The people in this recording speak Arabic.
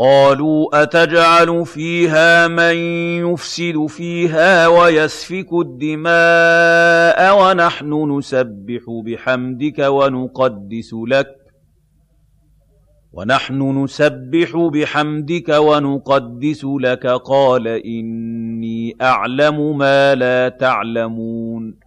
قالوا أتجعل فيها من يفسد فيها ويسفك الدماء ونحن نسبح بحمدك ونقدس لك ونحن نسبح بحمدك ونقدس لك قال إني أعلم ما لا تعلمون